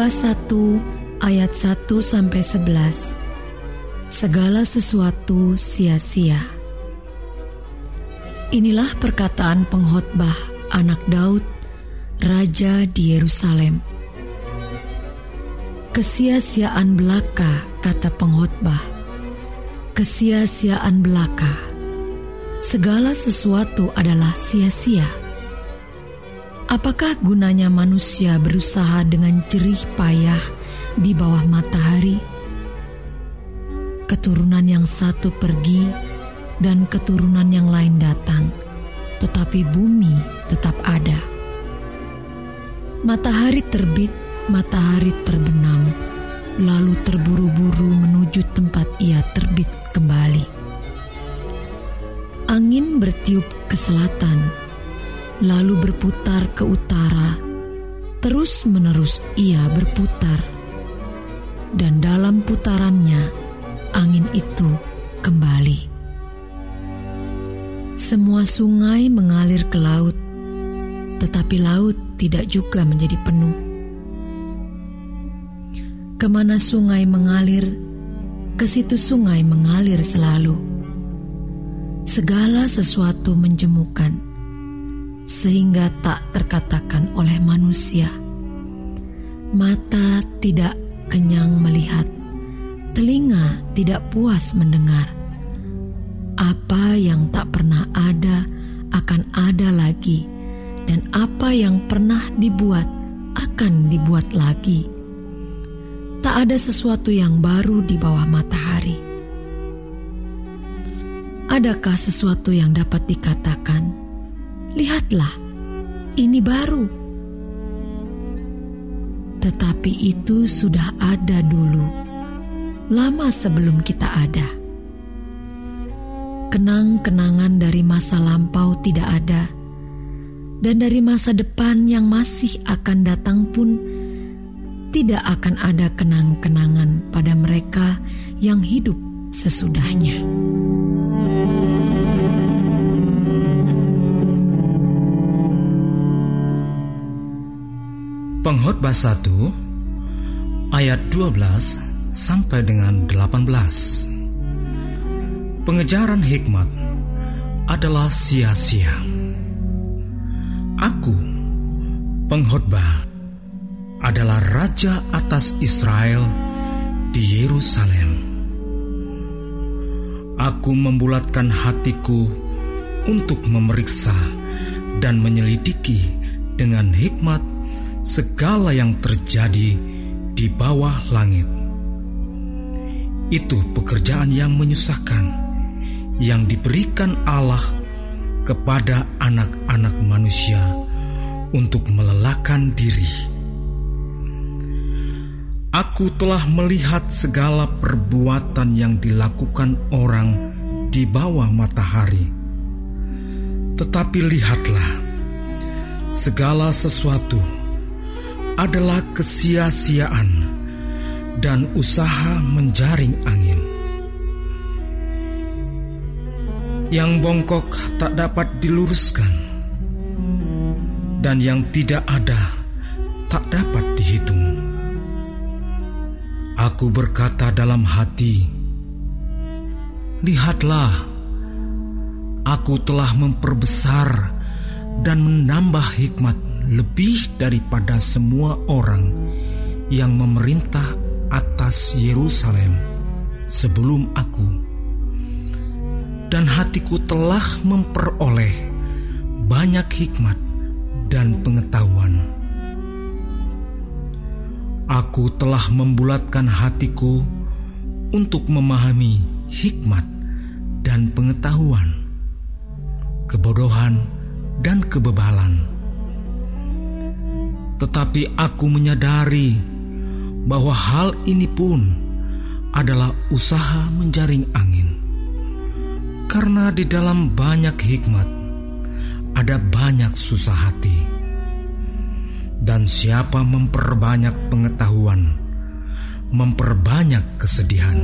Pengkhotbah 1 ayat 1 sampai 11. Segala sesuatu sia-sia. Inilah perkataan pengkhotbah anak Daud, raja di Yerusalem. Kesia-siaan belaka, kata pengkhotbah. Kesia-siaan belaka. Segala sesuatu adalah sia-sia. Apakah gunanya manusia berusaha dengan jerih payah di bawah matahari? Keturunan yang satu pergi dan keturunan yang lain datang, tetapi bumi tetap ada. Matahari terbit, matahari terbenam, lalu terburu-buru menuju tempat ia terbit kembali. Angin bertiup ke selatan lalu berputar ke utara. Terus-menerus ia berputar, dan dalam putarannya angin itu kembali. Semua sungai mengalir ke laut, tetapi laut tidak juga menjadi penuh. Ke mana sungai mengalir, ke situ sungai mengalir selalu. Segala sesuatu menjemukan sehingga tak terkatakan oleh manusia. Mata tidak kenyang melihat, telinga tidak puas mendengar. Apa yang tak pernah ada akan ada lagi, dan apa yang pernah dibuat akan dibuat lagi. Tak ada sesuatu yang baru di bawah matahari. Adakah sesuatu yang dapat dikatakan? Lihatlah, ini baru. Tetapi itu sudah ada dulu, lama sebelum kita ada. Kenang-kenangan dari masa lampau tidak ada, dan dari masa depan yang masih akan datang pun tidak akan ada kenang-kenangan pada mereka yang hidup sesudahnya. Pengkhotbah 1 ayat 12 sampai dengan 18. Pengejaran hikmat adalah sia-sia. Aku, pengkhotbah, adalah raja atas Israel di Yerusalem. Aku membulatkan hatiku untuk memeriksa dan menyelidiki dengan hikmat segala yang terjadi di bawah langit. Itu pekerjaan yang menyusahkan yang diberikan Allah kepada anak-anak manusia untuk melelahkan diri. Aku telah melihat segala perbuatan yang dilakukan orang di bawah matahari. Tetapi lihatlah, segala sesuatu adalah kesia-siaan dan usaha menjaring angin. Yang bongkok tak dapat diluruskan, dan yang tidak ada tak dapat dihitung. Aku berkata dalam hati, "Lihatlah, aku telah memperbesar dan menambah hikmat lebih daripada semua orang yang memerintah atas Yerusalem sebelum aku. Dan hatiku telah memperoleh banyak hikmat dan pengetahuan. Aku telah membulatkan hatiku untuk memahami hikmat dan pengetahuan, kebodohan dan kebebalan tetapi aku menyadari bahwa hal ini pun adalah usaha menjaring angin. Karena di dalam banyak hikmat ada banyak susah hati. Dan siapa memperbanyak pengetahuan, memperbanyak kesedihan.